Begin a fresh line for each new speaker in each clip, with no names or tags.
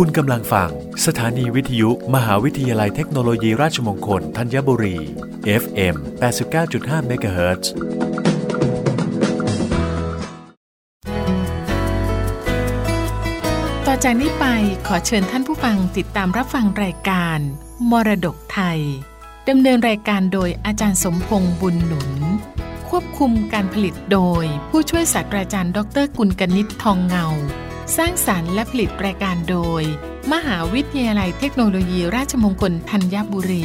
คุณกำลังฟัง สถานีวิทยุ มหาวิทยาลัยเทคโนโลยีราชมงคลธัญบุรี FM 89.5 MHz
ต่อจากนี้ไปขอเชิญท่านผู้ฟังติดตามรับฟังรายการ มรดกไทย ดำเนินรายการโดยอาจารย์สมพงษ์บุญหนุน ควบคุมการผลิตโดย ผู้ช่วยศาสตราจารย์ ดร กุลกนิษฐ์ทองเงา สร้างสารรค์และผลิตรายการโดย มหาวิทยาลัยเทคโนโลยีราชมงคลธัญบุรี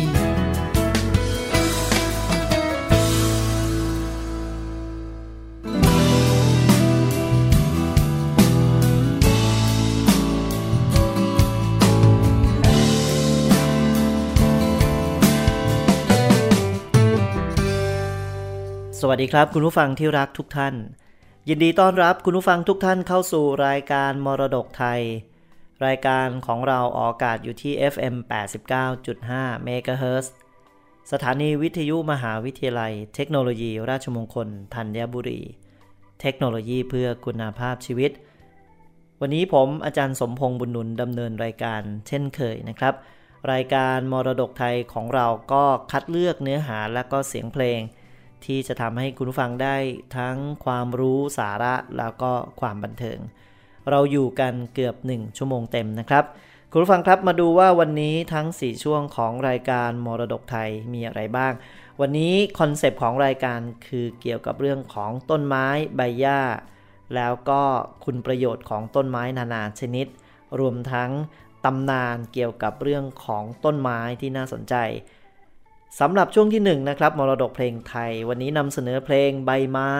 สวัสดีครับ คุณผู้ฟังที่รักทุกท่าน ยินดีต้อนรับคุณผู้ฟังทุกท่านเข้าสู่รายการมรดกไทย รายการของเราออกอากาศอยู่ที่ FM 89.5 MHz สถานีวิทยุมหาวิทยาลัย เทคโนโลยี ราชมงคลธัญบุรี เทคโนโลยีเพื่อคุณภาพชีวิต วันนี้ผมอาจารย์สมพงษ์บุญนุนดำเนินรายการเช่นเคยนะครับ รายการมรดกไทยของเราก็คัดเลือกเนื้อหาและก็เสียงเพลง ที่จะทำให้คุณผู้ฟังได้ทั้งความรู้สาระแล้วก็ความบันเทิง เราอยู่กันเกือบ 1 ชั่วโมงเต็มนะครับ คุณผู้ฟังครับมาดูว่าวันนี้ทั้ง 4 ช่วงของรายการมรดกไทยมีอะไรบ้าง วันนี้คอนเซปต์ของรายการคือเกี่ยวกับเรื่องของต้นไม้ใบหญ้า แล้วก็คุณประโยชน์ของต้นไม้นานาชนิด รวมทั้งตำนานเกี่ยวกับเรื่องของต้นไม้ที่น่าสนใจ สำหรับช่วงที่1นนะครับมรดกเพลงไทย วันนี้นำเสนอเพลงใบไม้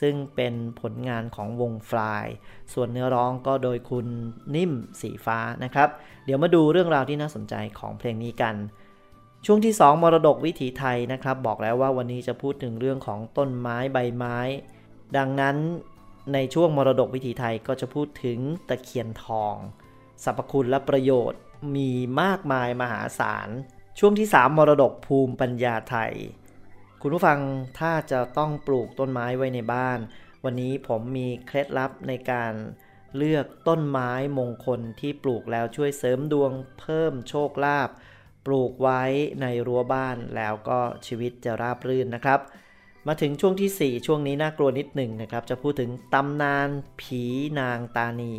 ซึ่งเป็นผลงานของวงฟลาย ส่วนเนื้อร้องก็โดยคุณนิ่มสีฟ้านะครับ เดี๋ยวมาดูเรื่องราวที่น่าสนใจของเพลงนี้กัน ช่วงที่ 2 มรดกวิถีไทยนะครับ บอกแล้วว่าวันนี้จะพูดถึงเรื่องของต้นไม้ใบไม้ ดังนั้นในช่วงมรดกวิถีไทยก็จะพูดถึงตะเคียนทองสรรพคุณและประโยชน์มีมากมายมหาศาล ช่วงที่ 3 มรดกภูมิปัญญาไทย คุณผู้ฟังถ้าจะต้องปลูกต้นไม้ไว้ในบ้าน วันนี้ผมมีเคล็ดลับในการเลือกต้นไม้มงคลที่ปลูกแล้วช่วยเสริมดวงเพิ่มโชคลาภปลูกไว้ในรั้วบ้านแล้วก็ชีวิตจะราบรื่นนะครับ มาถึงช่วงที่ 4 ช่วงนี้น่ากลัวนิดหนึ่งนะครับ จะพูดถึงตำนานผีนางตานี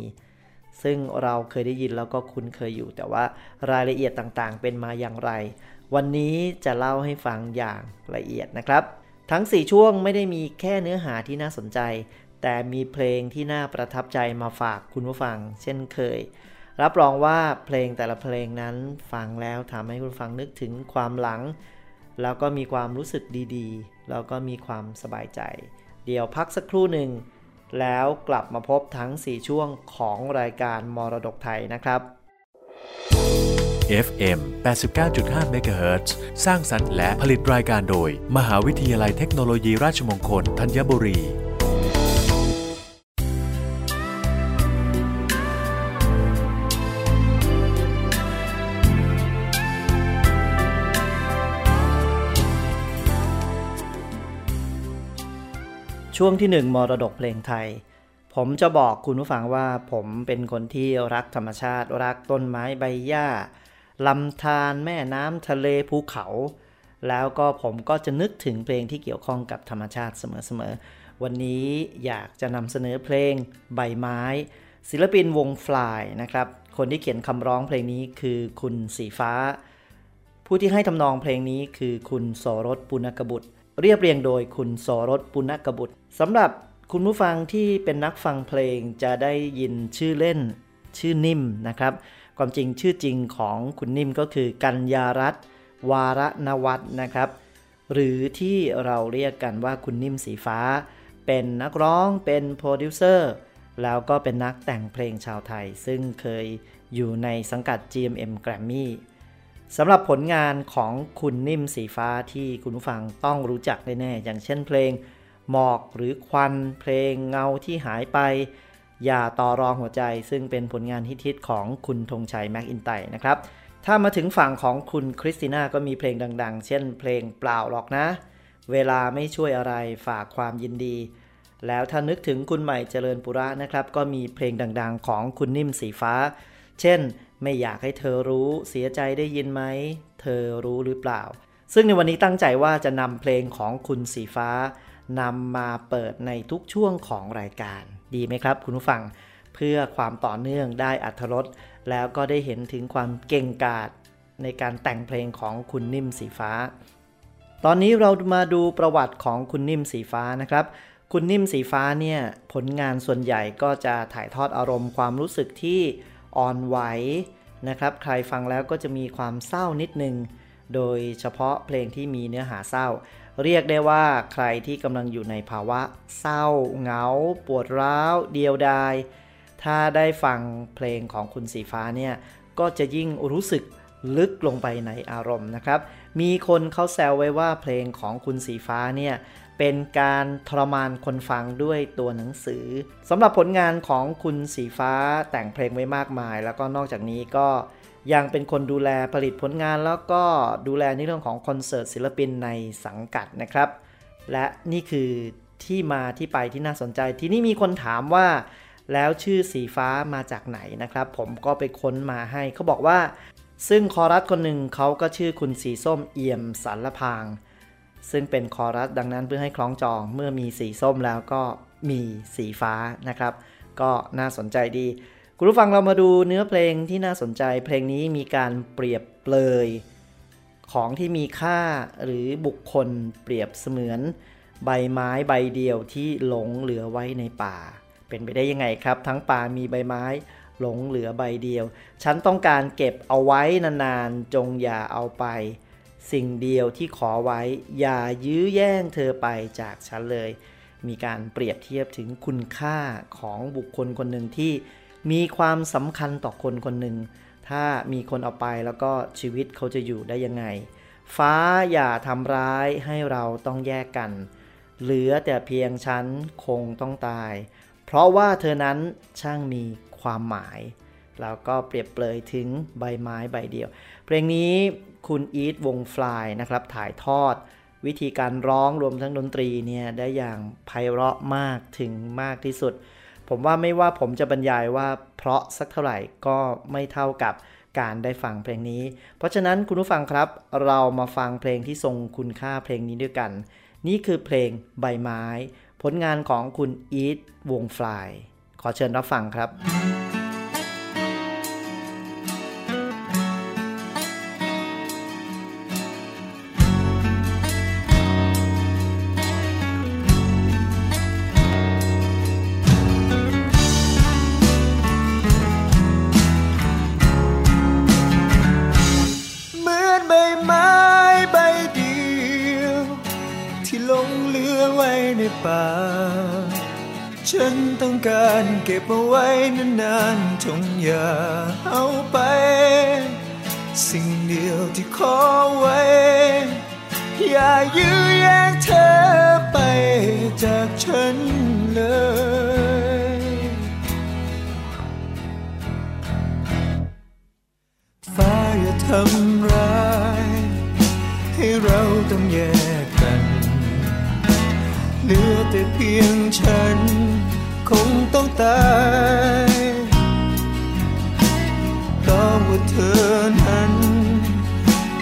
ซึ่งเราเคยได้ยินแล้วก็คุ้นเคยอยู่ แต่ว่ารายละเอียดต่างๆ เป็นมาอย่างไร วันนี้จะเล่าให้ฟังอย่างละเอียดนะครับ ทั้ง 4 ช่วงไม่ได้มีแค่เนื้อหาที่น่าสนใจ แต่มีเพลงที่น่าประทับใจมาฝากคุณผู้ฟัง เช่นเคย รับรองว่าเพลงแต่ละเพลงนั้นฟังแล้วทำให้คุณฟังนึกถึงความหลัง แล้วก็มีความรู้สึกดีๆ แล้วก็มีความสบายใจ เดี๋ยวพักสักครู่หนึ่ง แล้วกลับมาพบทั้ง 4 ช่วงของรายการมรดกไทยนะครับ
FM 89.5 MHz สร้างสรรค์และผลิตรายการโดย มหาวิทยาลัยเทคโนโลยีราชมงคลธัญบุรี
ช่วงที่ 1 มรดกเพลงไทย ผมจะบอกคุณผู้ฟังว่าผมเป็นคนที่รักธรรมชาติ รักต้นไม้ใบหญ้าลำธารแม่น้ำทะเลภูเขา แล้วก็ผมก็จะนึกถึงเพลงที่เกี่ยวข้องกับธรรมชาติเสมอๆ วันนี้อยากจะนำเสนอเพลงใบไม้ ศิลปินวงฟลายนะครับ คนที่เขียนคำร้องเพลงนี้คือคุณสีฟ้า ผู้ที่ให้ทำนองเพลงนี้คือคุณโสรสปุณกบุตรเรียบเรียงโดยคุณโสรสปุณกบุตร สำหรับคุณผู้ฟังที่เป็นนักฟังเพลงจะได้ยินชื่อเล่นชื่อนิ่มนะครับ ความจริงชื่อจริงของคุณนิ่มก็คือกัญญารัตน์วารนวัฒน์นะครับ หรือที่เราเรียกกันว่าคุณนิ่มสีฟ้า เป็นนักร้องเป็นโปรดิวเซอร์แล้วก็เป็นนักแต่งเพลงชาวไทย ซึ่งเคยอยู่ในสังกัด GMM Grammy สำหรับผลงานของคุณนิ่มสีฟ้าที่คุณผู้ฟังต้องรู้จักแน่ๆอย่างเช่นเพลง หมอกหรือควันเพลงเงาที่หายไป อย่าต่อรองหัวใจ ซึ่งเป็นผลงานฮิตๆของคุณธงชัยแม็กอินไตนะครับ ถ้ามาถึงฝั่งของคุณคริสติน่าก็มีเพลงดัง ๆ เช่น เพลงเปล่าหรอกนะ เวลาไม่ช่วยอะไรฝากความยินดี แล้วถ้านึกถึงคุณใหม่เจริญปุระนะครับ ก็มีเพลงดัง ๆ ของคุณนิ่มสีฟ้า เช่น ไม่อยากให้เธอรู้เสียใจได้ยินไหมเธอรู้หรือเปล่า ซึ่งในวันนี้ตั้งใจว่าจะนำเพลงของคุณสีฟ้า นำมาเปิดในทุกช่วงของรายการ ดีไหมครับ คุณผู้ฟังเพื่อความต่อเนื่องได้อัธรสแล้วก็ได้เห็นถึงความเก่งกาจในการแต่งเพลงของคุณนิ่มสีฟ้า ตอนนี้เรามาดูประวัติของคุณนิ่มสีฟ้านะครับ คุณนิ่มสีฟ้าเนี่ยผลงานส่วนใหญ่ก็จะถ่ายทอดอารมณ์ความรู้สึกที่อ่อนไหวนะครับ ใครฟังแล้วก็จะมีความเศร้านิดนึง โดยเฉพาะเพลงที่มีเนื้อหาเศร้า เรียกได้ว่าใครที่กำลังอยู่ในภาวะเศร้า เหงา ปวดร้าว เดียวดาย ถ้าได้ฟังเพลงของคุณสีฟ้าเนี่ย ก็จะยิ่งรู้สึกลึกลงไปในอารมณ์นะครับ มีคนเขาแซวไว้ว่าเพลงของคุณสีฟ้าเนี่ยเป็นการทรมานคนฟังด้วยตัวหนังสือสำหรับผลงานของคุณสีฟ้าแต่งเพลงไว้มากมาย แล้วก็นอกจากนี้ก็ ยังเป็นคนดูแลผลิตผลงานแล้วก็ดูแลในเรื่องของคอนเสิร์ตศิลปินในสังกัดนะครับ และนี่คือที่มาที่ไปที่น่าสนใจ ทีนี้มีคนถามว่า แล้วชื่อสีฟ้ามาจากไหนนะครับ ผมก็ไปค้นมาให้เขาบอกว่า ซึ่งคอรัสคนหนึ่งเขาก็ชื่อคุณสีส้มเอี่ยมสารพาง ซึ่งเป็นคอรัสดังนั้นเพื่อให้คล้องจองเมื่อมีสีส้มแล้วก็มีสีฟ้านะครับ ก็น่าสนใจดี คุณผู้ฟังเรามาดูเนื้อเพลงที่น่าสนใจ เพลงนี้มีการเปรียบเปรยของที่มีค่าหรือบุคคลเปรียบเสมือน ใบไม้ใบเดียวที่หลงเหลือไว้ในป่า เป็นไปได้ยังไงครับ ทั้งป่ามีใบไม้หลงเหลือใบเดียว ฉันต้องการเก็บเอาไว้นานๆ จงอย่าเอาไป สิ่งเดียวที่ขอไว้ อย่ายื้อแย่งเธอไปจากฉันเลย มีการเปรียบเทียบถึงคุณค่าของบุคคลคนหนึ่งที่ มีความสำคัญต่อคนคนหนึ่ง ถ้ามีคนเอาไปแล้วก็ชีวิตเขาจะอยู่ได้ยังไง ฟ้าอย่าทำร้ายให้เราต้องแยกกัน เหลือแต่เพียงฉันคงต้องตาย เพราะว่าเธอนั้นช่างมีความหมาย แล้วก็เปรียบเปรยถึงใบไม้ใบเดียว เพลงนี้คุณอีทวงฟลายนะครับถ่ายทอดวิธีการร้องรวมทั้งดนตรีเนี่ยได้อย่างไพเราะมากถึงมากที่สุด ผมว่าไม่ว่าผมจะบรรยายว่าเพราะสักเท่าไหร่ก็ไม่เท่ากับการได้ฟังเพลงนี้ เพราะฉะนั้นคุณผู้ฟังครับ เรามาฟังเพลงที่ทรงคุณค่าเพลงนี้ด้วยกัน นี่คือเพลงใบไม้ ผลงานของคุณอีทวงฟลาย ขอเชิญรับฟังครับ
ฉันต้องการเก็บเอาไว้นานๆจงอย่าเอาไป สิ่งเดียวที่ขอไว้ อย่ายื้อแย่งเธอไปจากฉันเลยฟ้าอย่าทำร้าย ให้เราต้องแยกกัน เหลือแต่เพียงฉัน งต้องตายก็ว่าเธอนั้น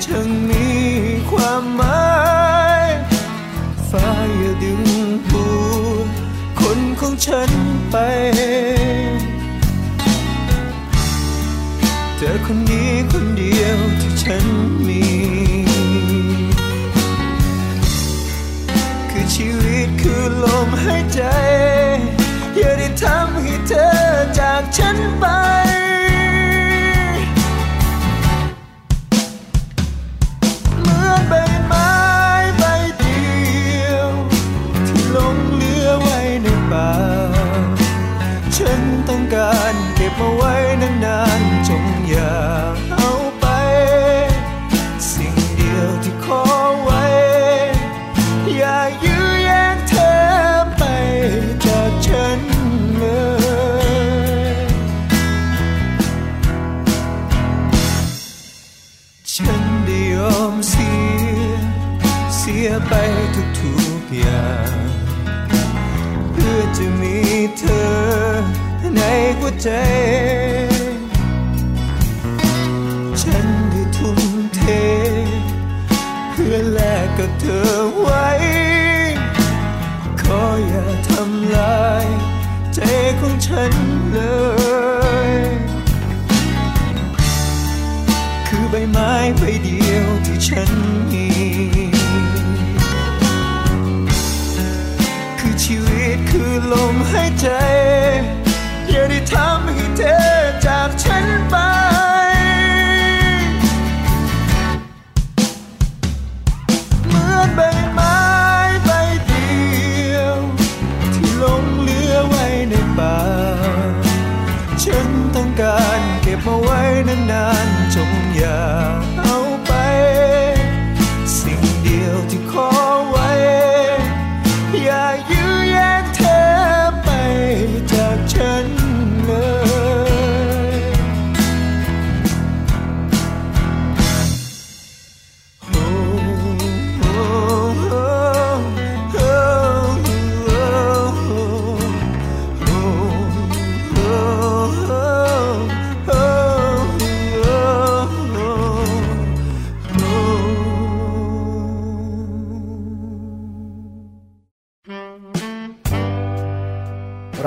ช่างมีความหมายฟ้าอย่าดึงหัวคนของฉันไป เธอคนนี้คนเดียวที่ฉันมีคือชีวิตคือลมหายใจ เธอจากฉันไป เหมือนใบไม้ใบเดียว ที่หลงเหลือไว้ในป่า ฉันต้องการเก็บเอาไว้นานๆจงอย่า ฉันได้ยอมเสีย เสียไปทุกทุกอย่าง เพื่อจะมีเธอในหัวใจ ฉันได้ทุ่มเท เพื่อแลกกับเธอไว้ ขออย่าทำลายใจของฉันเลย ฉันมีคือชีวิตคือลมหายใจ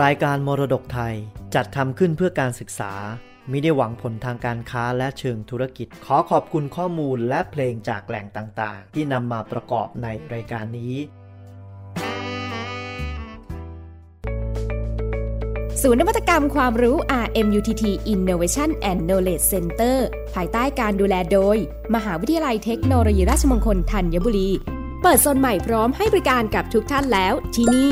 รายกา
รมรดกไทยจัดทำขึ้นเพื่อการศึกษามิได้หวังผลทางการค้าและเชิงธุรกิจ ขอขอบคุณข้อมูลและเพลงจากแหล่งต่างๆ ที่นำมาประกอบในรายการนี้
ศูนย์นวัตกรรมความรู้ RMUTT Innovation and Knowledge Center ภายใต้การดูแลโดย มหาวิทยาลัยเทคโนโลยีราชมงคลธัญบุรี เปิดโซนใหม่พร้อมให้บริการกับทุกท่านแล้วที่นี่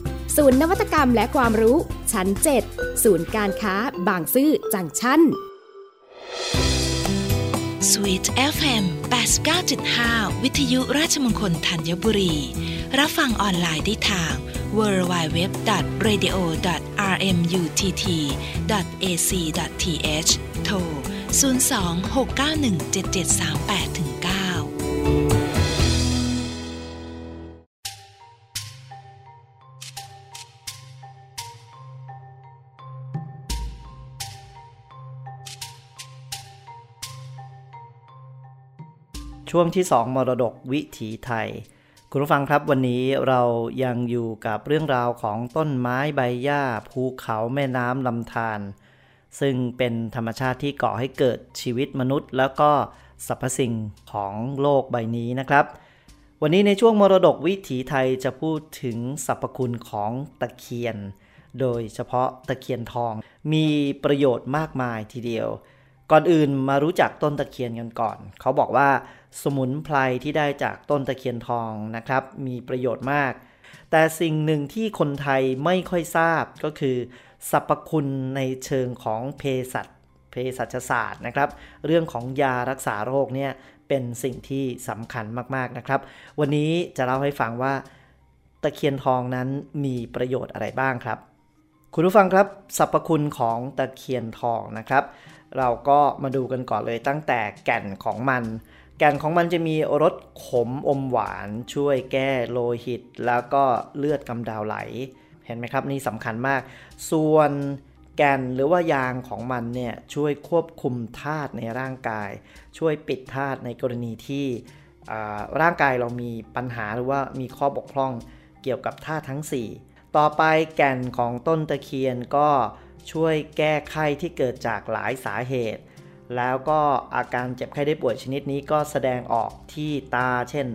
ศูนย์นวัตกรรมและความรู้ ชั้น 7 ศูนย์การค้า บางซื่อจังชั้น
Sweet FM 89.5 วิทยุราชมงคลธัญบุรี รับฟังออนไลน์ได้ทาง www.radio.rmutt.ac.th โทร 026917738
ช่วงที่ 2 มรดกวิถีไทย คุณผู้ฟังครับวันนี้เรายังอยู่กับเรื่องราวของต้นไม้ใบหญ้า ภูเขาแม่น้ำลำธารซึ่งเป็นธรรมชาติที่ก่อให้เกิดชีวิตมนุษย์ แล้วก็สรรพสิ่งของโลกใบนี้นะครับ วันนี้ในช่วงมรดกวิถีไทยจะพูดถึงสรรพคุณของตะเคียน โดยเฉพาะตะเคียนทอง มีประโยชน์มากมายทีเดียว ก่อนอื่นมารู้จักต้นตะเคียนกันก่อน เขาบอกว่า สมุนไพรที่ได้จากต้นตะเคียนทองนะครับ มีประโยชน์มาก แต่สิ่งหนึ่งที่คนไทยไม่ค่อยทราบก็คือสรรพคุณในเชิงของเภสัชเภสัชศาสตร์นะครับ เรื่องของยารักษาโรคเนี่ยเป็นสิ่งที่สำคัญมากๆนะครับ วันนี้จะเล่าให้ฟังว่าตะเคียนทองนั้นมีประโยชน์อะไรบ้างครับ คุณผู้ฟังครับสรรพคุณของตะเคียนทองนะครับ เราก็มาดูกันก่อนเลยตั้งแต่แก่นของมัน แก่นของมันจะมีรสขมอมหวานช่วยแก้โลหิต แล้วก็เลือดกำดาวไหล เห็นไหมครับนี่สำคัญมาก ส่วนแก่นหรือว่ายางของมันเนี่ยช่วยควบคุมธาตุในร่างกาย ช่วยปิดธาตุในกรณีที่ร่างกายเรามีปัญหาหรือว่ามีข้อบกพร่องเกี่ยวกับธาตุทั้ง 4 ต่อไปแก่นของต้นตะเคียนก็ช่วยแก้ไขที่เกิดจากหลายสาเหตุ แล้วก็อาการเจ็บไข้ได้ป่วยชนิดนี้ก็แสดงออกที่ตา เช่น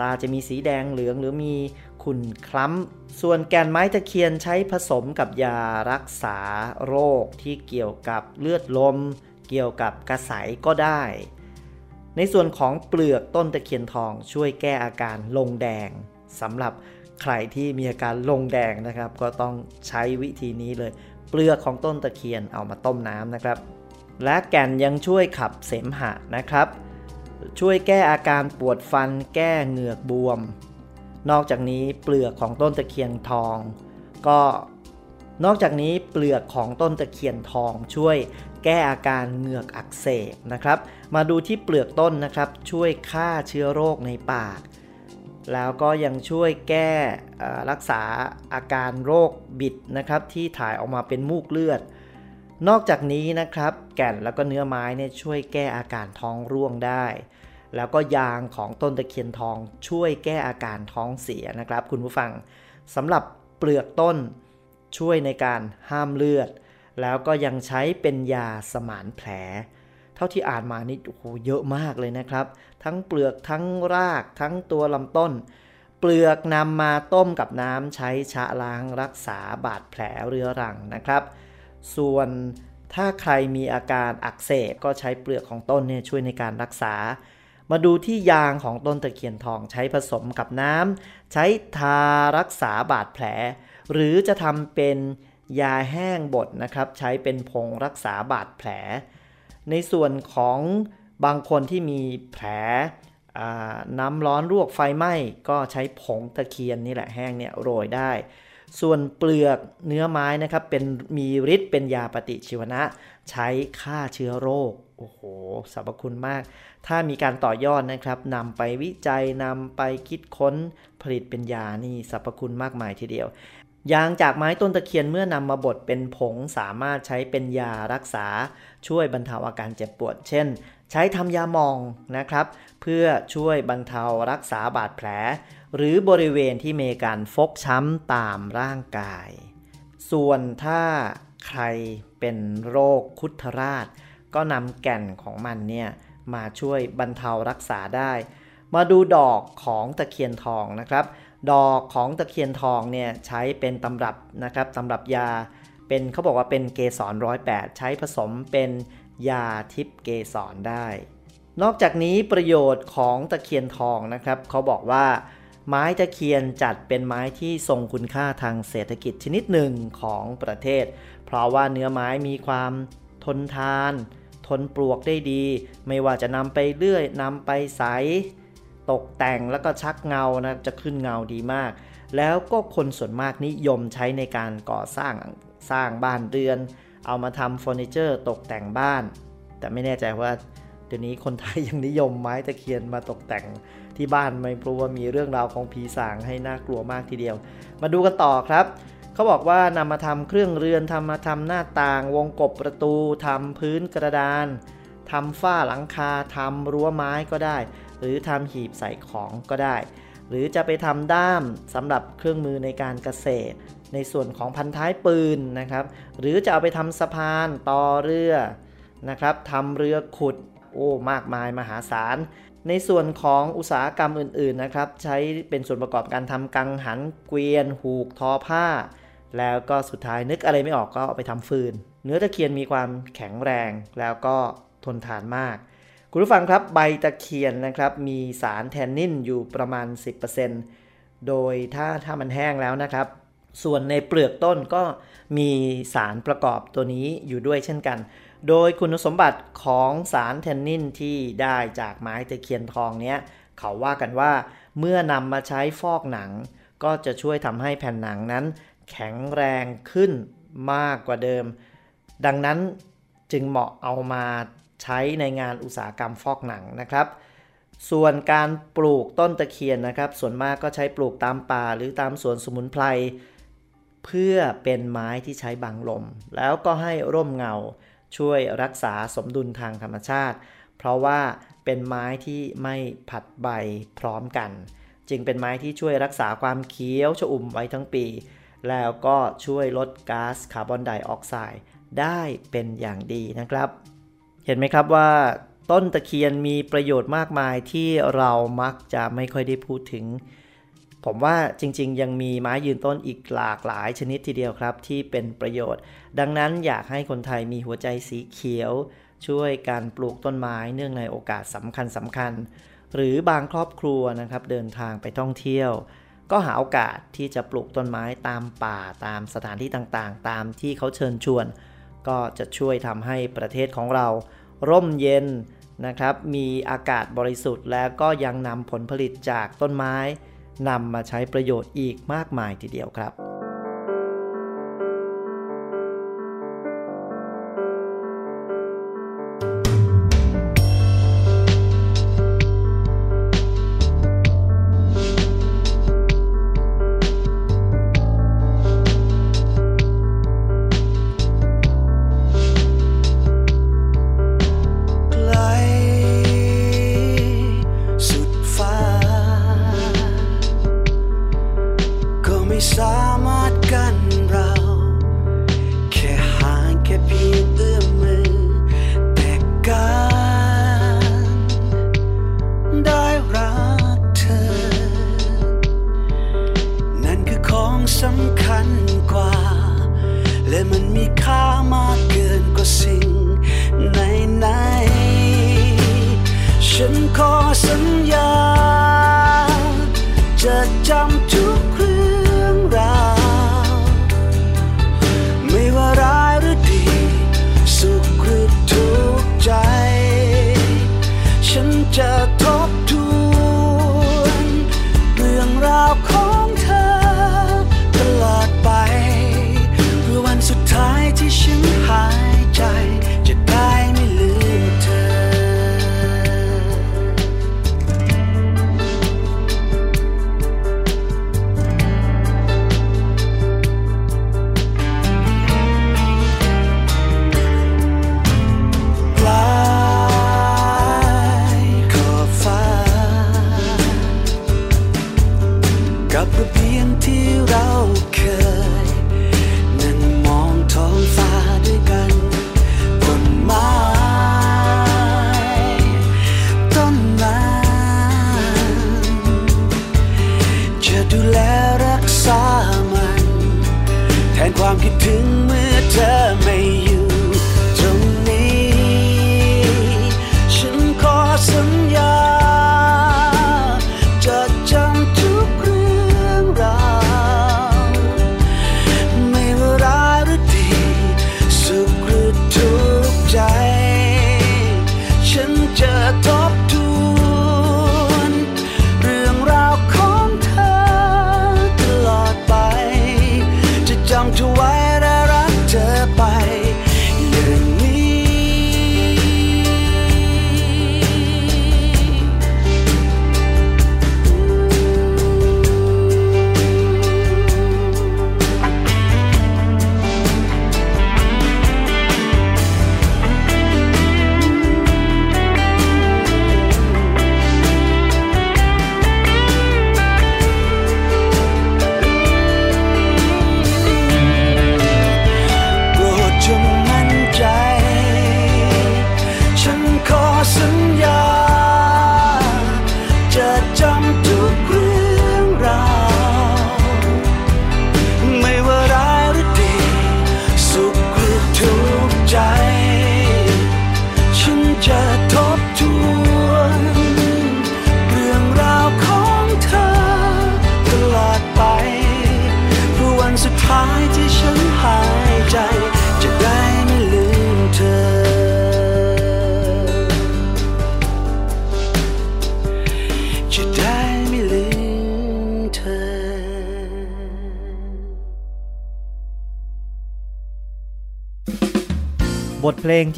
ตาจะมีสีแดงเหลืองหรือมีขุ่นคล้ำ ส่วนแกนไม้ตะเคียนใช้ผสมกับยารักษาโรคที่เกี่ยวกับเลือดลม เกี่ยวกับกระสายก็ได้ ในส่วนของเปลือกต้นตะเคียนทองช่วยแก้อาการลงแดงสำหรับใครที่มีอาการลงแดงนะครับ ก็ต้องใช้วิธีนี้เลย เปลือกของต้นตะเคียนเอามาต้มน้ำนะครับ และแก่นยังช่วยขับเสมหะนะครับ ช่วยแก้อาการปวดฟันแก้เหงือกบวม นอกจากนี้เปลือกของต้นตะเคียนทอง ก็นอกจากนี้เปลือกของต้นตะเคียนทองช่วยแก้อาการเหงือกอักเสบนะครับ มาดูที่เปลือกต้นนะครับ ช่วยฆ่าเชื้อโรคในปาก แล้วก็ยังช่วยแก้รักษาอาการโรคบิดนะครับ ที่ถ่ายออกมาเป็นมูกเลือด นอกจากนี้นะครับ แก่นแล้วก็เนื้อไม้เนี่ยช่วยแก้อาการท้องร่วงได้ แล้วก็ยางของต้นตะเคียนทองช่วยแก้อาการท้องเสียนะครับ คุณผู้ฟังสำหรับเปลือกต้นช่วยในการห้ามเลือด แล้วก็ยังใช้เป็นยาสมานแผล เท่าที่อ่านมานี่โอ้โหเยอะมากเลยนะครับ ทั้งเปลือกทั้งรากทั้งตัวลำต้น เปลือกนำมาต้มกับน้ำใช้ชะล้างรักษาบาดแผลเรื้อรังนะครับ ส่วนถ้าใครมีอาการอักเสบก็ใช้เปลือกของต้นเนี่ยช่วยในการรักษา มาดูที่ยางของต้นตะเคียนทองใช้ผสมกับน้ำใช้ทารักษาบาดแผล หรือจะทำเป็นยาแห้งบดนะครับใช้เป็นผงรักษาบาดแผล ในส่วนของบางคนที่มีแผลน้ำร้อนลวกไฟไหม้ก็ใช้ผงตะเคียนนี่แหละแห้งเนี่ยโรยได้ ส่วนเปลือกเนื้อไม้นะครับเป็นมีฤทธิ์เป็นยาปฏิชีวนะ ใช้ฆ่าเชื้อโรคโอ้โหสรรพคุณมาก ถ้ามีการต่อยอดนะครับนำไปวิจัยนำไปคิดค้นผลิตเป็นยานี่สรรพคุณมากมายทีเดียวยางจากไม้ต้นตะเคียนเมื่อนำมาบดเป็นผงสามารถใช้เป็นยารักษา ช่วยบรรเทาอาการเจ็บปวด เช่น ใช้ทำยามองนะครับ เพื่อช่วยบรรเทารักษาบาดแผล หรือบริเวณที่มีการฟกช้ำตามร่างกาย ส่วนถ้าใครเป็นโรคคุถราช ก็นำแก่นของมันเนี่ยมาช่วยบรรเทารักษาได้ มาดูดอกของตะเคียนทองนะครับ ดอกของตะเคียนทองเนี่ยใช้เป็นตำรับนะครับตำรับยาเป็นเขาบอกว่าเป็นเกสรร้อยแปดใช้ผสมเป็นยาทิพเกสรได้ นอกจากนี้ประโยชน์ของตะเคียนทองนะครับเขาบอกว่า ไม้ตะเคียนจัดเป็นไม้ที่ทรงคุณค่าทางเศรษฐกิจชนิดหนึ่งของประเทศ เพราะว่าเนื้อไม้มีความทนทาน ทนปลวกได้ดี ไม่ว่าจะนำไปเลื่อยนำไปใส ตกแต่งแล้วก็ชักเงานะจะขึ้นเงาดีมาก แล้วก็คนส่วนมากนิยมใช้ในการก่อสร้างสร้างบ้านเรือน เอามาทำเฟอร์นิเจอร์ตกแต่งบ้าน แต่ไม่แน่ใจว่าเดี๋ยวนี้คนไทยยังนิยมไม้ตะเคียนมาตกแต่ง ที่บ้านไม่เพราะว่ามีเรื่องราวของผีสางให้น่ากลัวมากทีเดียว มาดูกันต่อครับ เขาบอกว่านำมาทำเครื่องเรือนทำมาทำหน้าต่าง วงกบประตูทำพื้นกระดานทำฝ้าหลังคาทำรั้วไม้ก็ได้ หรือทำหีบใส่ของก็ได้ หรือจะไปทำด้ามสำหรับเครื่องมือในการเกษตร ในส่วนของพันท้ายปืนนะครับ หรือจะเอาไปทำสะพานต่อเรือนะครับทำเรือขุด โอ้มากมายมหาศาล ในส่วนของอุตสาหกรรมอื่นๆนะครับ ใช้เป็นส่วนประกอบการทำกังหันเกวียน หูกทอผ้า แล้วก็สุดท้ายนึกอะไรไม่ออกก็เอาไปทำฟืน เนื้อตะเคียนมีความแข็งแรงแล้วก็ทนทานมาก คุณผู้ฟังครับใบตะเคียนนะครับ มีสารแทนนินอยู่ประมาณ 10%โดยถ้าถ้ามันแห้งแล้วนะครับ ส่วนในเปลือกต้นก็มีสารประกอบตัวนี้อยู่ด้วยเช่นกัน โดยคุณสมบัติของสารแทนนินที่ได้จากไม้ตะเคียนทองเนี้ยเขาว่ากันว่าเมื่อนำมาใช้ฟอกหนัง ก็จะช่วยทำให้แผ่นหนังนั้น แข็งแรงขึ้นมากกว่าเดิม ดังนั้นจึงเหมาะเอามาใช้ในงานอุตสาหกรรมฟอกหนังนะครับ ส่วนการปลูกต้นตะเคียนนะครับ ส่วนมากก็ใช้ปลูกตามป่าหรือตามสวนสมุนไพรเพื่อเป็นไม้ที่ใช้บังลม แล้วก็ให้ร่มเงา ช่วยรักษาสมดุลทางธรรมชาติ เพราะว่าเป็นไม้ที่ไม่ผัดใบพร้อมกัน จึงเป็นไม้ที่ช่วยรักษาความเขียวชอุ่มไว้ทั้งปี แล้วก็ช่วยลดก๊าซคาร์บอนไดออกไซด์ได้เป็นอย่างดีนะครับ เห็นไหมครับว่าต้นตะเคียนมีประโยชน์มากมายที่เรามักจะไม่ค่อยได้พูดถึง ผมว่าจริง ๆ ยังมีไม้ยืนต้นอีกหลากหลายชนิดทีเดียวครับ ที่เป็นประโยชน์ ดังนั้นอยากให้คนไทยมีหัวใจสีเขียว
ช่วยการปลูกต้นไม้เนื่องในโอกาสสำคัญสำคัญ หรือบางครอบครัวนะครับเดินทางไปท่องเที่ยว ก็หาโอกาสที่จะปลูกต้นไม้ตามป่าตามสถานที่ต่างๆ ตามที่เขาเชิญชวน ก็จะช่วยทำให้ประเทศของเรา ร่มเย็นนะครับ มีอากาศบริสุทธิ์และก็ยังนำผลผลิตจากต้นไม้ นำมาใช้ประโยชน์อีกมากมายทีเดียวครับ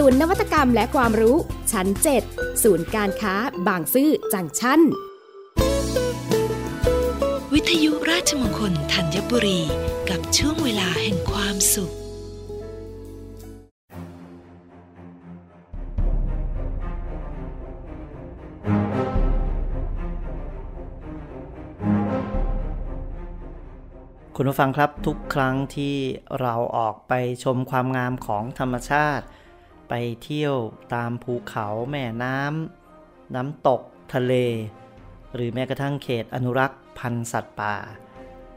ศูนย์นวัตกรรมและความรู้ ชั้น 7 ศูนย์การค้า บางซื่อจังชั้น
วิทยุราชมงคลธัญบุรี กับช่วงเวลาแห่งความสุข
คุณผู้ฟังครับทุกครั้งที่เราออกไปชมความงามของธรรมชาติ ไปเที่ยวตามภูเขาแม่น้ำน้ำตกทะเล หรือแม้กระทั่งเขตอนุรักษ์พันธุ์สัตว์ป่า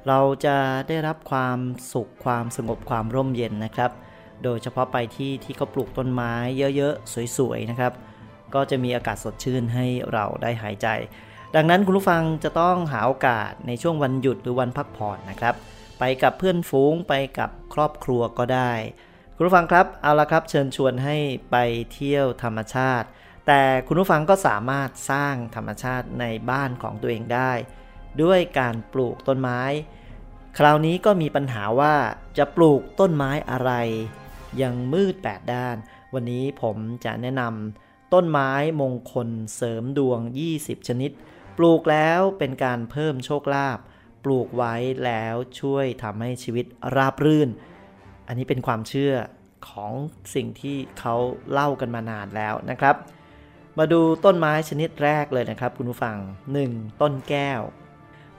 เราจะได้รับความสุขความสงบความร่มเย็นนะครับ โดยเฉพาะไปที่ที่เขาปลูกต้นไม้เยอะๆ สวยๆนะครับ ก็จะมีอากาศสดชื่นให้เราได้หายใจ ดังนั้นคุณผู้ฟังจะต้องหาโอกาสในช่วงวันหยุดหรือวันพักผ่อนนะครับ ไปกับเพื่อนฝูงไปกับครอบครัวก็ได้ คุณผู้ฟังครับเอาละครับเชิญชวนให้ไปเที่ยวธรรมชาติ แต่คุณผู้ฟังก็สามารถสร้างธรรมชาติในบ้านของตัวเองได้ ด้วยการปลูกต้นไม้ คราวนี้ก็มีปัญหาว่าจะปลูกต้นไม้อะไร ยังมืดแปดด้าน วันนี้ผมจะแนะนำต้นไม้มงคลเสริมดวง 20 ชนิด ปลูกแล้วเป็นการเพิ่มโชคลาภปลูกไว้แล้วช่วยทำให้ชีวิตราบรื่น อันนี้เป็นความเชื่อของสิ่งที่เขาเล่ากันมานานแล้วนะครับ มาดูต้นไม้ชนิดแรกเลยนะครับ คุณผู้ฟัง 1. ต้นแก้ว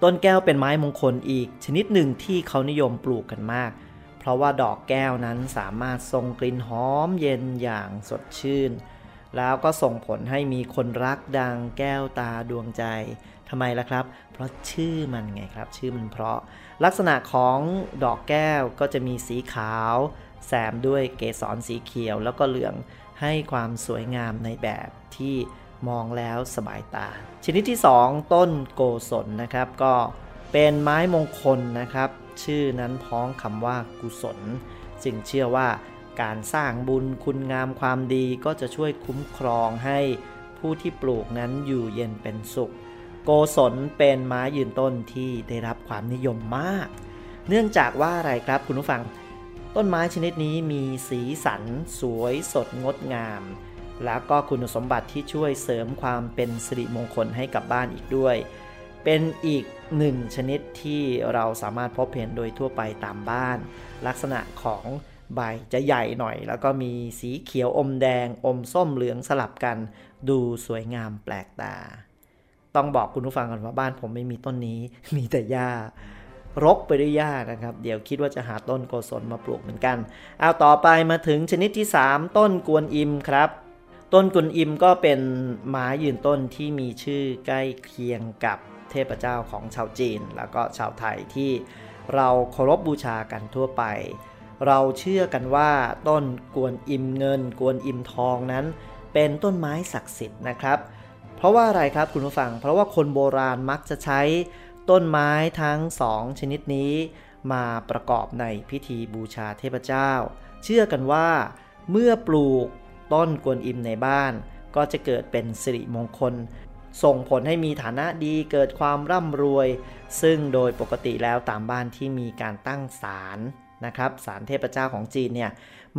ต้นแก้วเป็นไม้มงคลอีก ชนิดหนึ่งที่เขานิยมปลูกกันมาก เพราะว่าดอกแก้วนั้นสามารถทรงกลิ่นหอมเย็นอย่างสดชื่น แล้วก็ส่งผลให้มีคนรักดังแก้วตาดวงใจทำไมล่ะครับ เพราะชื่อมันไงครับ ชื่อมันเพราะ ลักษณะของดอกแก้วก็จะมีสีขาว แซมด้วยเกสรสีเขียวแล้วก็เหลืองให้ความสวยงามในแบบที่มองแล้วสบายตา ชนิดที่ 2 ต้นโกศลนะครับ ก็เป็นไม้มงคลนะครับ ชื่อนั้นพ้องคำว่ากุศลจึงเชื่อว่าการสร้างบุญคุณงามความดีก็จะช่วยคุ้มครองให้ผู้ที่ปลูกนั้นอยู่เย็นเป็นสุข โกศลเป็นไม้ยืนต้นที่ได้รับความนิยมมาก เนื่องจากว่าอะไรครับคุณผู้ฟัง ต้นไม้ชนิดนี้มีสีสัน สวยสดงดงาม แล้วก็คุณสมบัติที่ช่วยเสริมความเป็นสิริมงคลให้กับบ้านอีกด้วย เป็นอีกหนึ่งชนิดที่เราสามารถพบเห็นโดยทั่วไปตามบ้าน ลักษณะของใบจะใหญ่หน่อย แล้วก็มีสีเขียวอมแดง อมส้มเหลืองสลับกัน ดูสวยงามแปลกตา ต้องบอกคุณผู้ฟังก่อนว่าบ้านผมไม่มีต้นนี้ มีแต่หญ้ารกไปด้วยหญ้านะครับ เดี๋ยวคิดว่าจะหาต้นโกศลมาปลูกเหมือนกัน เอาต่อไปมาถึงชนิดที่ 3 ต้นกวนอิมครับ ต้นกวนอิมก็เป็นไม้ยืนต้นที่มีชื่อใกล้เคียงกับเทพเจ้าของชาวจีน แล้วก็ชาวไทยที่เราเคารพบบูชากันทั่วไป เราเชื่อกันว่าต้นกวนอิมเงิน กวนอิมทองนั้น เป็นต้นไม้ศักดิ์สิทธิ์นะครับ เพราะว่าอะไรครับคุณผู้ฟัง เพราะว่าคนโบราณมักจะใช้ต้นไม้ทั้งสองชนิดนี้มาประกอบในพิธีบูชาเทพเจ้า เชื่อกันว่า เมื่อปลูกต้นกวนอิมในบ้าน ก็จะเกิดเป็นสิริมงคล ส่งผลให้มีฐานะดีเกิดความร่ำรวย ซึ่งโดยปกติแล้วตามบ้านที่มีการตั้งศาลนะครับศาลเทพเจ้าของจีนเนี่ย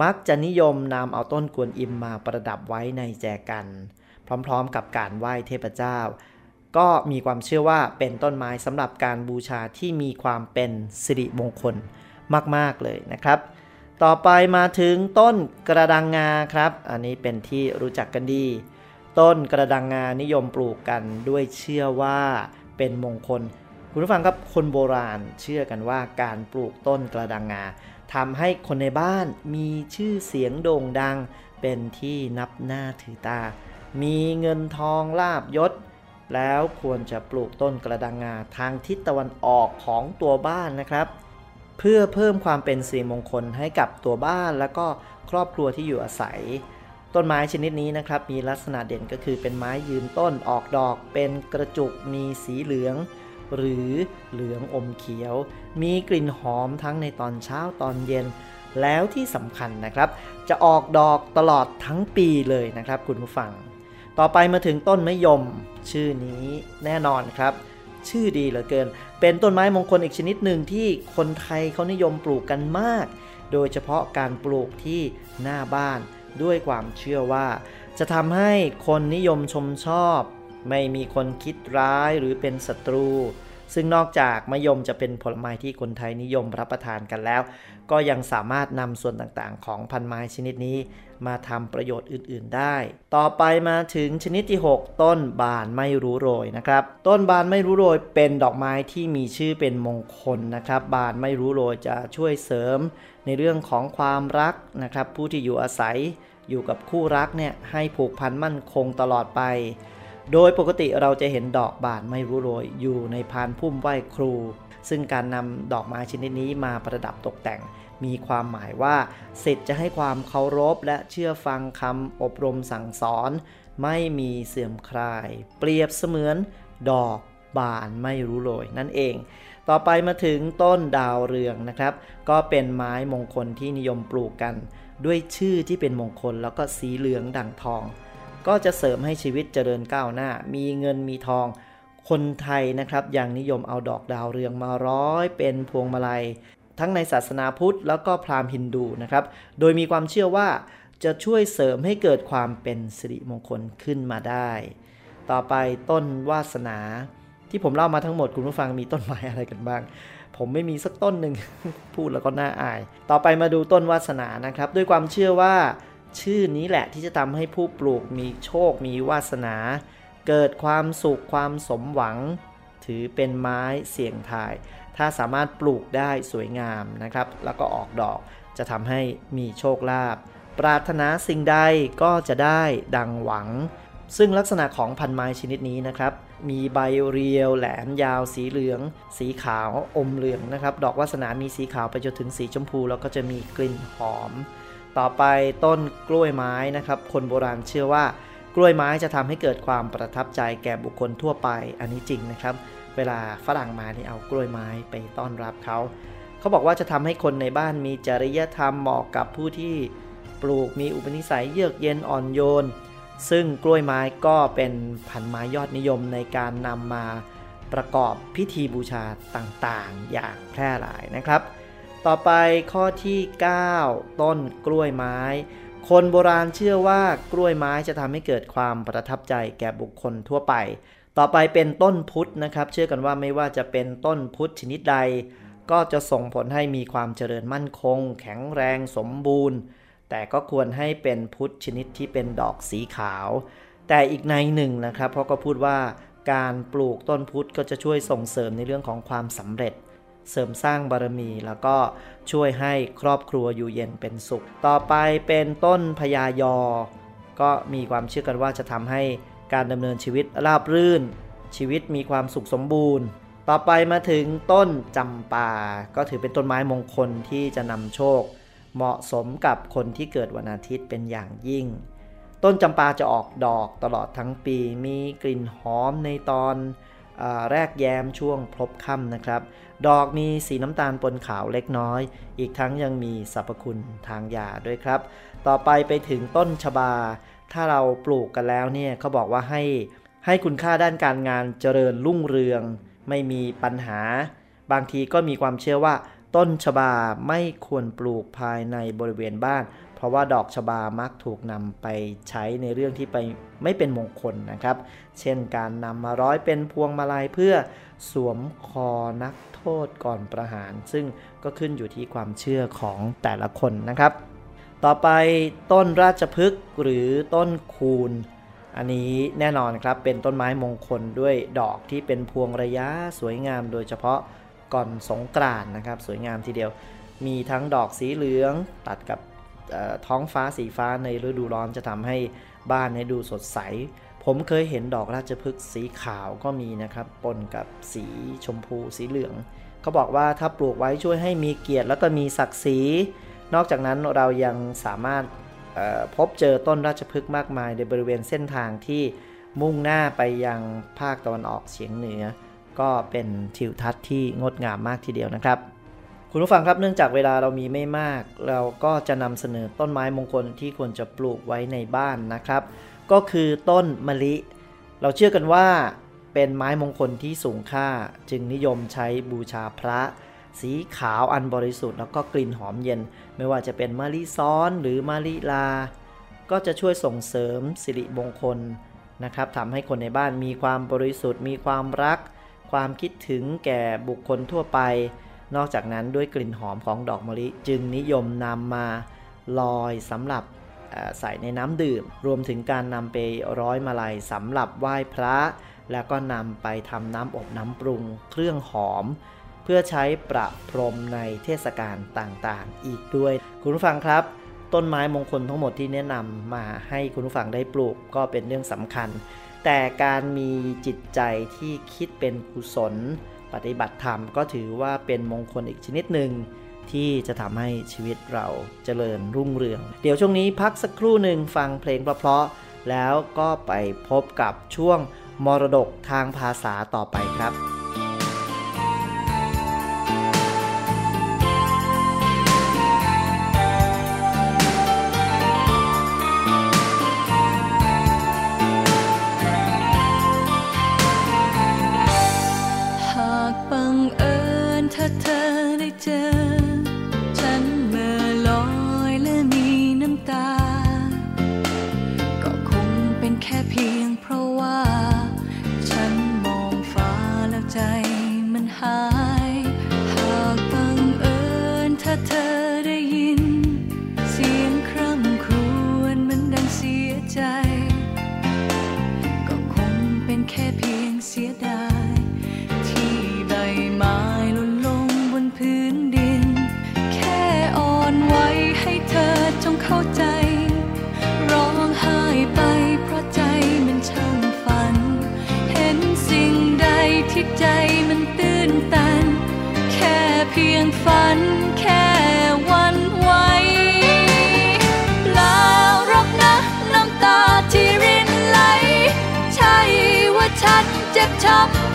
มักจะนิยมนำเอาต้นกวนอิมมาประดับไว้ในแจกัน พร้อมๆ กับการไหว้เทพเจ้า ก็มีความเชื่อว่าเป็นต้นไม้สำหรับการบูชาที่มีความเป็นสิริมงคลมากๆเลยนะครับ ต่อไปมาถึงต้นกระดังงาครับ อันนี้เป็นที่รู้จักกันดี ต้นกระดังงานิยมปลูกกันด้วยเชื่อว่าเป็นมงคล คุณผู้ฟังครับคนโบราณเชื่อกันว่าการปลูกต้นกระดังงาทำให้คนในบ้านมีชื่อเสียงโด่งดังเป็นที่นับหน้าถือตา มีเงินทองลาบยศ แล้วควรจะปลูกต้นกระดังงาทางทิศตะวันออกของตัวบ้านนะครับ เพื่อเพิ่มความเป็นสิริมงคลให้กับตัวบ้านแล้วก็ครอบครัวที่อยู่อาศัย ต้นไม้ชนิดนี้นะครับ มีลักษณะเด่นก็คือเป็นไม้ยืนต้นออกดอก เป็นกระจุกมีสีเหลือง หรือเหลืองอมเขียว มีกลิ่นหอมทั้งในตอนเช้าตอนเย็นแล้วที่สำคัญนะครับ จะออกดอกตลอดทั้งปีเลยนะครับ คุณผู้ฟัง ต่อไปมาถึงต้นมะยม ชื่อนี้แน่นอนครับ ชื่อดีเหลือเกิน เป็นต้นไม้มงคลอีกชนิดหนึ่งที่คนไทยเขานิยมปลูกกันมาก โดยเฉพาะการปลูกที่หน้าบ้านด้วยความเชื่อว่า จะทำให้คนนิยมชมชอบ ไม่มีคนคิดร้ายหรือเป็นศัตรู ซึ่งนอกจากมะยมจะเป็นผลไม้ที่คนไทยนิยมรับประทานกันแล้ว ก็ยังสามารถนำส่วนต่างๆ ของพันไม้ชนิดนี้ มาทำประโยชน์อื่น ๆ ได้ ต่อไปมาถึงชนิดที่ 6 ต้นบานไม่รู้โรยนะครับ ต้นบานไม่รู้โรยเป็นดอกไม้ที่มีชื่อเป็นมงคลนะครับ บานไม่รู้โรยจะช่วยเสริม ในเรื่องของความรักนะครับ ผู้ที่อยู่อาศัยอยู่กับคู่รักเนี่ยให้ผูกพันมั่นคงตลอดไป โดยปกติเราจะเห็นดอกบานไม่รู้โรยอยู่ในพานพุ่มไหว้ครู ซึ่งการนำดอกไม้ชนิดนี้มาประดับตกแต่ง มีความหมายว่าสิทธิ์จะให้ความเคารพและเชื่อฟังคำอบรมสั่งสอน ไม่มีเสื่อมคลาย เปรียบเสมือนดอกบานไม่รู้โรยนั่นเอง ต่อไปมาถึงต้นดาวเรืองนะครับ ก็เป็นไม้มงคลที่นิยมปลูกกัน ด้วยชื่อที่เป็นมงคลแล้วก็สีเหลืองดั่งทอง ก็จะเสริมให้ชีวิตเจริญก้าวหน้า มีเงินมีทอง คนไทยนะครับยังนิยมเอาดอกดาวเรืองมาร้อยเป็นพวงมาลัย ทั้งในศาสนาพุทธแล้วก็พราหมณ์ฮินดูนะครับ โดยมีความเชื่อว่าจะช่วยเสริมให้เกิดความเป็นสิริมงคลขึ้นมาได้ ต่อไปต้นวาสนาที่ผมเล่ามาทั้งหมดคุณผู้ฟังมีต้นไม้อะไรกันบ้าง ผมไม่มีสักต้นหนึ่งพูดแล้วก็น่าอาย ต่อไปมาดูต้นวาสนานะครับ ด้วยความเชื่อว่าชื่อนี้แหละที่จะทำให้ผู้ปลูกมีโชคมีวาสนา เกิดความสุขความสมหวัง ถือเป็นไม้เสี่ยงทาย ถ้าสามารถปลูกได้สวยงามนะครับ แล้วก็ออกดอกจะทำให้มีโชคลาภปรารถนาสิ่งใดก็จะได้ดังหวัง ซึ่งลักษณะของพันไม้ชนิดนี้นะครับ มีใบเรียว แหลมยาว สีเหลือง สีขาวอมเหลืองนะครับ ดอกวาสนามีสีขาวไปจนถึงสีชมพู แล้วก็จะมีกลิ่นหอม ต่อไปต้นกล้วยไม้นะครับ คนโบราณเชื่อว่า กล้วยไม้จะทำให้เกิดความประทับใจแก่บุคคลทั่วไป อันนี้จริงนะครับ เวลาฝรั่งมานี่เอากล้วยไม้ไปต้อนรับเขาเขาบอกว่าจะทำให้คนในบ้านมีจริยธรรมเหมาะกับผู้ที่ปลูกมีอุปนิสัยเยือกเย็นอ่อนโยน ซึ่งกล้วยไม้ก็เป็นพันไม้ยอดนิยมในการนำมาประกอบพิธีบูชาต่างๆ อย่างแพร่หลายนะครับ ต่อไปข้อที่ 9 ต้นกล้วยไม้ คนโบราณเชื่อว่ากล้วยไม้จะทำให้เกิดความประทับใจแก่บุคคลทั่วไป ต่อไปเป็นต้นพุทธนะครับ เชื่อกันว่าไม่ว่าจะเป็นต้นพุทธชนิดใด ก็จะส่งผลให้มีความเจริญมั่นคง แข็งแรงสมบูรณ์ แต่ก็ควรให้เป็นพุทธชนิดที่เป็นดอกสีขาว แต่อีกในหนึ่งนะครับ เพราะก็พูดว่าการปลูกต้นพุทธก็จะช่วยส่งเสริมในเรื่องของความสำเร็จ เสริมสร้างบารมีแล้วก็ช่วยให้ครอบครัวอยู่เย็นเป็นสุข ต่อไปเป็นต้นพญายอ ก็มีความเชื่อกันว่าจะทำให้การดำเนินชีวิตราบรื่น ชีวิตมีความสุขสมบูรณ์ ต่อไปมาถึงต้นจำปา ก็ถือเป็นต้นไม้มงคลที่จะนำโชค เหมาะสมกับคนที่เกิดวันอาทิตย์เป็นอย่างยิ่ง ต้นจำปาจะออกดอกตลอดทั้งปี มีกลิ่นหอมในตอน แรกแย้มช่วงพลบค่ำนะครับ ดอกมีสีน้ำตาลปนขาวเล็กน้อย อีกทั้งยังมีสรรพคุณทางยาด้วยครับ ต่อไปไปถึงต้นชบา ถ้าเราปลูกกันแล้วเนี่ยเขาบอกว่าให้ให้คุณค่าด้านการงานเจริญรุ่งเรือง ไม่มีปัญหา บางทีก็มีความเชื่อว่า ต้นชบาไม่ควรปลูกภายในบริเวณบ้าน เพราะว่าดอกชบามักถูกนำไปใช้ในเรื่องที่ไปไม่เป็นมงคลนะครับ เช่นการนำมาร้อยเป็นพวงมาลัยเพื่อสวมคอนักโทษก่อนประหาร ซึ่งก็ขึ้นอยู่ที่ความเชื่อของแต่ละคนนะครับ ต่อไปต้นราชพฤกษ์หรือต้นคูนอันนี้แน่นอนครับเป็นต้นไม้มงคลด้วยดอกที่เป็นพวงระยะสวยงาม โดยเฉพาะก่อนสงกรานต์นะครับ สวยงามทีเดียว มีทั้งดอกสีเหลืองตัดกับ ท้องฟ้าสีฟ้าในฤดูร้อนจะทำให้บ้านให้ดูสดใส ผมเคยเห็นดอกราชพฤกษ์สีขาวก็มีนะครับ ปนกับสีชมพูสีเหลือง เขาบอกว่าถ้าปลูกไว้ช่วยให้มีเกียรติแล้วก็มีศักดิ์ศรี นอกจากนั้นเรายังสามารถพบเจอต้นราชพฤกษ์มากมายในบริเวณเส้นทางที่มุ่งหน้าไปยังภาคตะวันออกเฉียงเหนือ ก็เป็นทิวทัศน์ที่งดงามมากทีเดียวนะครับ คุณผู้ฟังครับเนื่องจากเวลาเรามีไม่มาก เราก็จะนำเสนอต้นไม้มงคลที่ควรจะปลูกไว้ในบ้านนะครับ ก็คือต้นมะลิ เราเชื่อกันว่าเป็นไม้มงคลที่สูงค่า จึงนิยมใช้บูชาพระ สีขาวอันบริสุทธิ์แล้วก็กลิ่นหอมเย็น ไม่ว่าจะเป็นมะลิซ้อนหรือมะลิลา ก็จะช่วยส่งเสริมสิริมงคลนะครับทำให้คนในบ้านมีความบริสุทธิ์ มีความรัก ความคิดถึงแก่บุคคลทั่วไป นอกจากนั้นด้วยกลิ่นหอมของดอกมะลิจึงนิยมนำมาลอยสำหรับใส่ในน้ำดื่ม รวมถึงการนำไปร้อยมาลัยสำหรับไหว้พระ แล้วก็นำไปทำน้ำอบน้ำปรุง เครื่องหอม เพื่อใช้ประพรมในเทศกาลต่างๆ อีกด้วย คุณผู้ฟังครับ ต้นไม้มงคลทั้งหมดที่แนะนำมาให้คุณผู้ฟังได้ปลูกก็เป็นเรื่องสำคัญ แต่การมีจิตใจที่คิดเป็นกุศล ปฏิบัติธรรมก็ถือว่าเป็นมงคลอีกชนิดหนึ่งที่จะทำให้ชีวิตเราเจริญรุ่งเรือง เดี๋ยวช่วงนี้พักสักครู่หนึ่งฟังเพลงเพราะๆแล้วก็ไปพบกับช่วงมรดกทางภาษาต่อไปครับ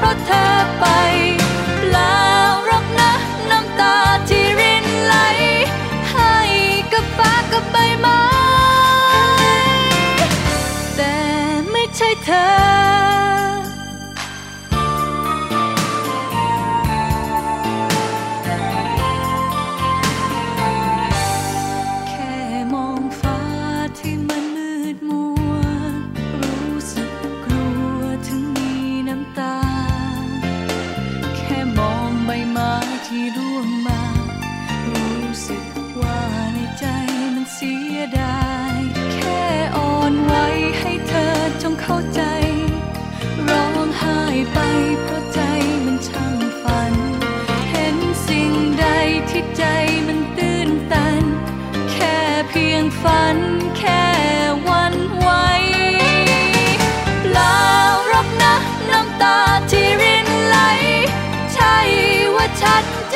protect.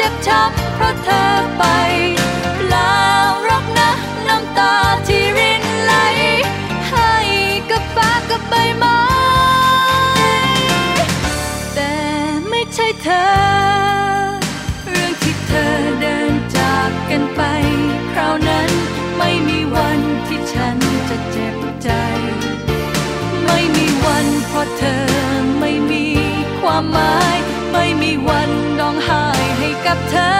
จ็บช้ำเพราะเธอไปลาวรอกนะน้ำตาที่รินไหล ให้กับฟ้ากับใบไม้แต่ไม่ใช่เธอ
เรื่องที่เธ
อเดินจากกันไป คราวนั้นไม่มีวันที่ฉันจะเจ็บใจ ไม่มีวันเพ
ราะ
เธอไม่มีความหมาย ไม่มีวัน 같아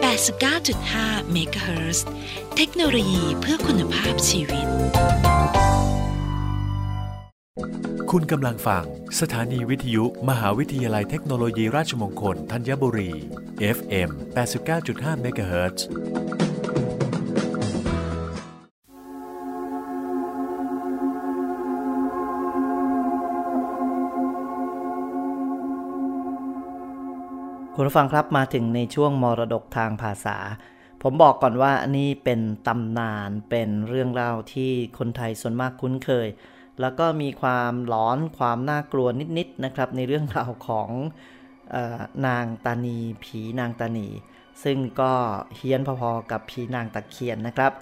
89.5 เมกะเฮิร์เทคโนโลยีเพื่อคุณภาพชีวิต
คุณกำลังฟัง สถานีวิทยุ มหาวิทยาลัยเทคโนโลยีราชมงคล ธัญบุรี FM 89.5 เมกะเฮิร์
คุณผู้ฟังครับมาถึงในช่วงมรดกทางภาษา ผมบอกก่อนว่านี่เป็นตำนานเป็นเรื่องเล่าที่คนไทยส่วนมากคุ้นเคย แล้วก็มีความหลอนความน่ากลัวนิดๆนะครับ ในเรื่องราวของออนางตานี ผีนางตานี ซึ่งก็เฮี้ยนพอๆกับผีนางตะเคียนนะครับ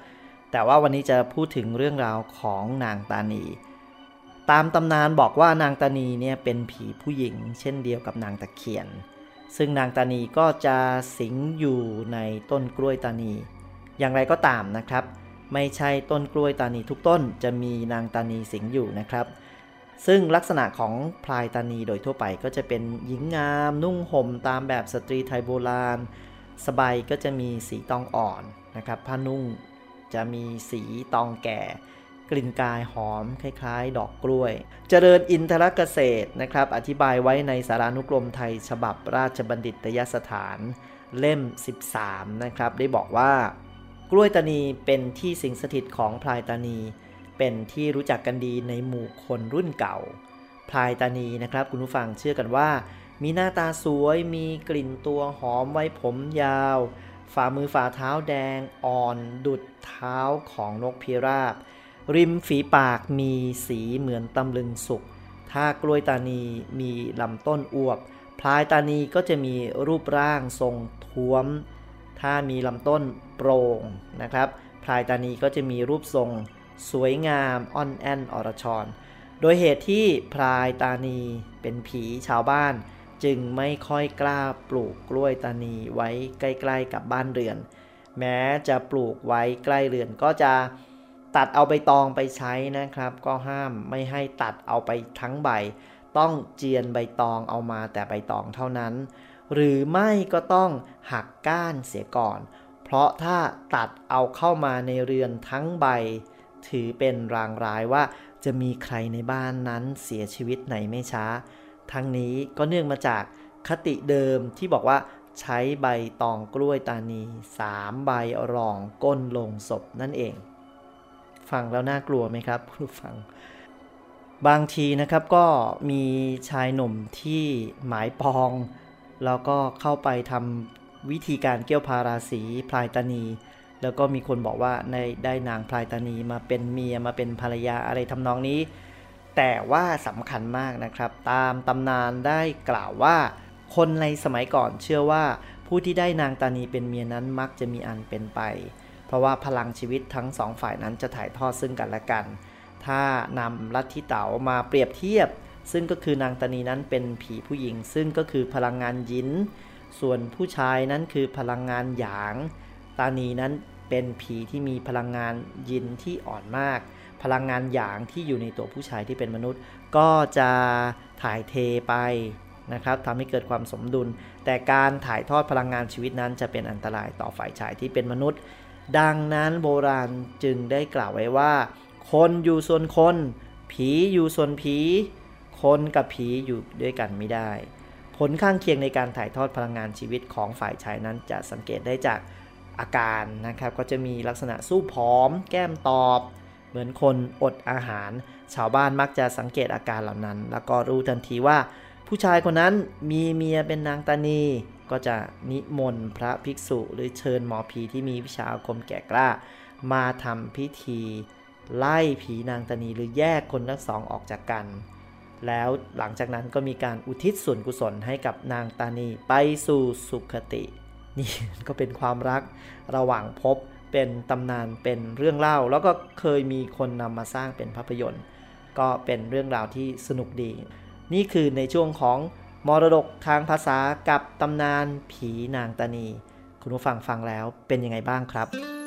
แต่ว่าวันนี้จะพูดถึงเรื่องราวของนางตานีตามตำนานบอกว่านางตานีเนี่ยเป็นผีผู้หญิง เช่นเดียวกับนางตะเคียน ซึ่งนางตานีก็จะสิงอยู่ในต้นกล้วยตานี อย่างไรก็ตามนะครับ ไม่ใช่ต้นกล้วยตานีทุกต้นจะมีนางตานีสิงอยู่นะครับ ซึ่งลักษณะของพรายตานีโดยทั่วไปก็จะเป็นหญิงงาม นุ่งห่มตามแบบสตรีไทยโบราณ สไบก็จะมีสีตองอ่อนนะครับ ผ้านุ่งจะมีสีตองแก่ กลิ่นกายหอมคล้ายๆ ดอกกล้วย เจริญอินทรเกษตรนะครับ อธิบายไว้ในสารานุกรมไทย ฉบับราชบัณฑิตยสถานเล่ม 13 นะครับ ได้บอกว่ากล้วยตานีเป็นที่สิงสถิตของพรายตานี เป็นที่รู้จักกันดีในหมู่คนรุ่นเก่า พลายตานีนะครับ คุณผู้ฟังเชื่อกันว่า มีหน้าตาสวยมีกลิ่นตัวหอมไว้ผมยาว ฝ่ามือฝ่าเท้าแดงอ่อนดุดเท้าของนกพิราบ ริมฝีปากมีสีเหมือนตำลึงสุก ถ้ากล้วยตานีมีลำต้นอวบ พลายตานีก็จะมีรูปร่างทรงท้วม ถ้ามีลำต้นโปร่งนะครับ พลายตานีก็จะมีรูปทรง สวยงามอ่อนแอนอรชร โดยเหตุที่พลายตานีเป็นผีชาวบ้าน จึงไม่ค่อยกล้าปลูกกล้วยตานีไว้ใกล้ๆกับบ้านเรือน แม้จะปลูกไว้ใกล้เรือนก็จะ ตัดเอาใบตองไปใช้นะครับ ก็ห้ามไม่ให้ตัดเอาไปทั้งใบ ต้องเจียนใบตองเอามาแต่ใบตองเท่านั้น หรือไม่ก็ต้องหักก้านเสียก่อน เพราะถ้าตัดเอาเข้ามาในเรือนทั้งใบ ถือเป็นรางร้ายว่าจะมีใครในบ้านนั้นเสียชีวิตในไม่ช้า ทั้งนี้ก็เนื่องมาจากคติเดิมที่บอกว่าใช้ใบตองกล้วยตานีสามใบรองก้นลงศพนั่นเอง ฟังแล้วน่ากลัวไหมครับผู้ฟัง บางทีนะครับก็มีชายหนุ่มที่หมายปอง แล้วก็เข้าไปทำวิธีการเกี่ยวพาราสีพลายตานี แล้วก็มีคนบอกว่าในได้นางพลายตานีมาเป็นเมียมาเป็นภรรยาอะไรทำนองนี้ แต่ว่าสำคัญมากนะครับ ตามตำนานได้กล่าวว่า คนในสมัยก่อนเชื่อว่า
ผู้ที่ได้นางตานีเป็นเมียนั้นมักจะมีอันเป็นไป เพราะว่าพลังชีวิตทั้งสองฝ่ายนั้นจะถ่ายทอดซึ่งกันและกัน ถ้านำลัทธิเต๋ามาเปรียบเทียบ ซึ่งก็คือนางตานีนั้นเป็นผีผู้หญิง ซึ่งก็คือพลังงานยิน ส่วนผู้ชายนั้นคือพลังงานหยาง ตานีนั้นเป็นผีที่มีพลังงานยินที่อ่อนมาก พลังงานหยางที่อยู่ในตัวผู้ชายที่เป็นมนุษย์ ก็จะถ่ายเทไปนะครับทำให้เกิดความสมดุล แต่การถ่ายทอดพลังงานชีวิตนั้นจะเป็นอันตรายต่อฝ่ายชายที่เป็นมนุษย์ ดังนั้นโบราณจึงได้กล่าวไว้ว่า คนอยู่ส่วนคน ผีอยู่ส่วนผี คนกับผีอยู่ด้วยกันไม่ได้ ผลข้างเคียงในการถ่ายทอดพลังงานชีวิตของฝ่ายชายนั้นจะสังเกตได้จากอาการนะครับ ก็จะมีลักษณะสู้ผอม แก้มตอบ เหมือนคนอดอาหาร ชาวบ้านมักจะสังเกตอาการเหล่านั้น แล้วก็รู้ทันทีว่า ผู้ชายคนนั้นมีเมียเป็นนางตานี ก็จะนิมนต์พระภิกษุ หรือเชิญหมอผีที่มีวิชาอาคมแก่กล้า มาทำพิธีไล่ผีนางตานีหรือแยกคนทั้งสองออกจากกัน แล้วหลังจากนั้นก็มีการอุทิศส่วนกุศลให้กับนางตานีไปสู่สุขติ นี่ก็เป็นความรักระหว่างพบเป็นตำนานเป็นเรื่องเล่า แล้วก็เคยมีคนนำมาสร้างเป็นภาพยนตร์ ก็เป็นเรื่องราวที่สนุกดี นี่คือในช่วงของ มรดกทางภาษากับตำนานผีนางตานี คุณผู้ฟังฟังแล้วเป็นยังไงบ้างครับ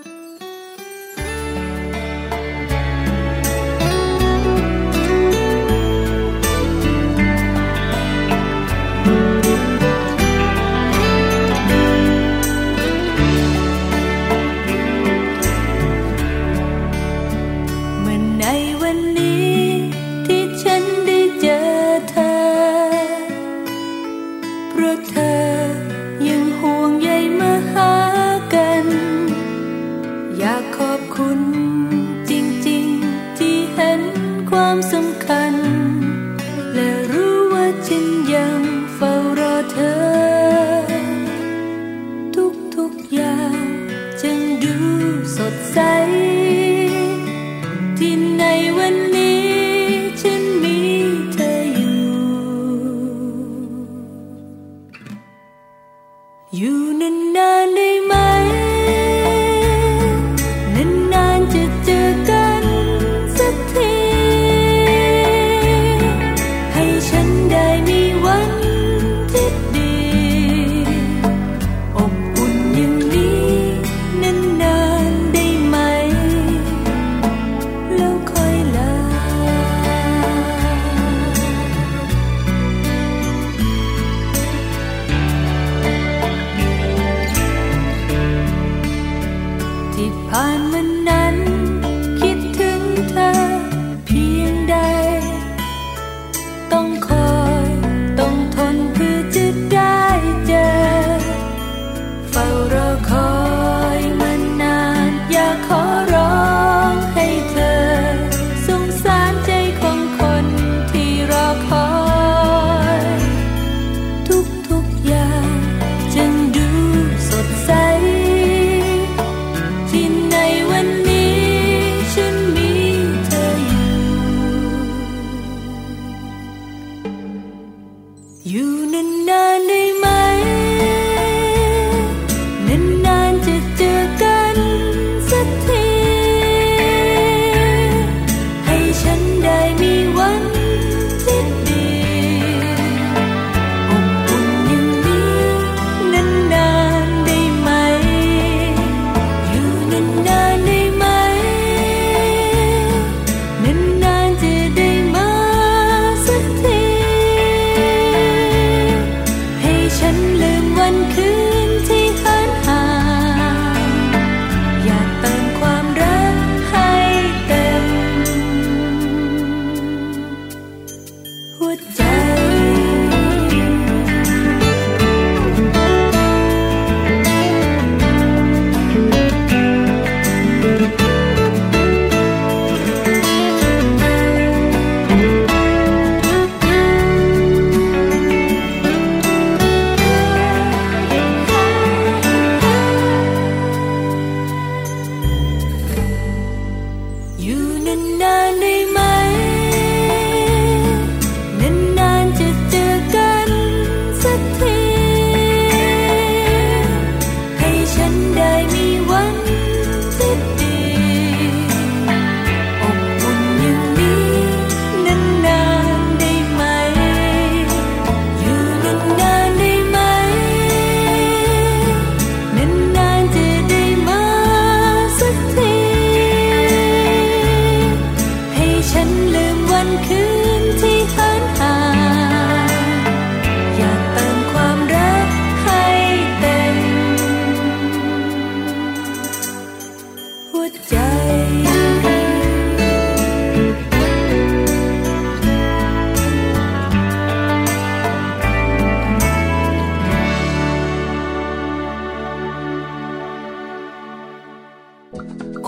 and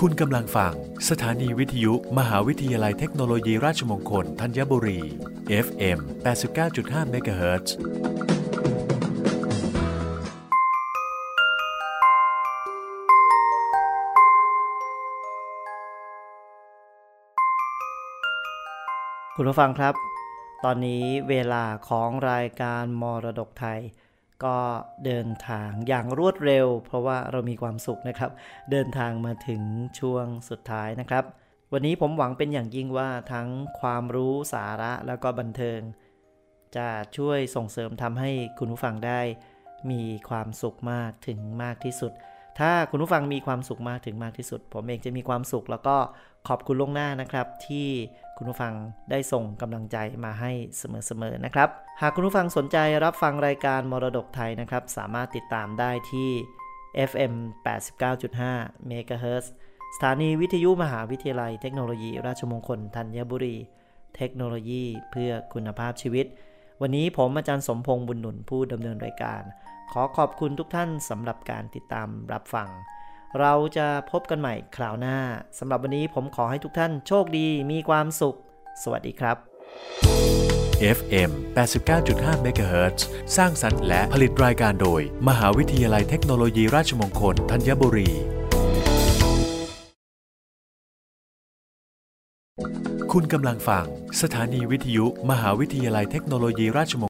คุณกำลังฟัง สถานีวิทยุ มหาวิทยาลัยเทคโนโลยีราชมงคลธัญบุรี FM 89.5 MHz
คุณผู้ฟังครับ ตอนนี้เวลาของรายการมรดกไทย ก็เดินทางอย่างรวดเร็ว เพราะว่าเรามีความสุขนะครับ เดินทางมาถึงช่วงสุดท้ายนะครับ วันนี้ผมหวังเป็นอย่างยิ่งว่าทั้งความรู้สาระแล้วก็บันเทิง จะช่วยส่งเสริมทำให้คุณผู้ฟังได้มีความสุขมากถึงมากที่สุด ถ้าคุณผู้ฟังมีความสุขมากถึงมากที่สุด ผมเองจะมีความสุขแล้วก็ขอบคุณล่วงหน้านะครับที่ คุณผู้ฟังได้ส่งกำลังใจมาให้เสมอๆนะครับ หากคุณผู้ฟังสนใจรับฟังรายการมรดกไทยนะครับ สามารถติดตามได้ที่ FM 89.5 MHz สถานีวิทยุมหาวิทยาลัยเทคโนโลยี ราชมงคลธัญบุรี เทคโนโลยีเพื่อคุณภาพชีวิต วันนี้ผมอาจารย์สมพงษ์บุญหนุนผู้ดำเนินรายการ ขอขอบคุณทุกท่านสำหรับการติดตามรับฟัง เราจะพบกันใหม่คราวหน้าสำหรับวันนี้ผมขอให้ทุกท่านโชคดีมีความสุข สวัสดีครับ
FM 89.5 MHz สร้างสรรค์และผลิตรายการโดย มหาวิทยาลัยเทคโนโลยีราชมงคลธัญบุรี คุณกำลังฟัง สถานีวิทยุ มหาวิทยาลัยเทคโนโลยีราชมงคล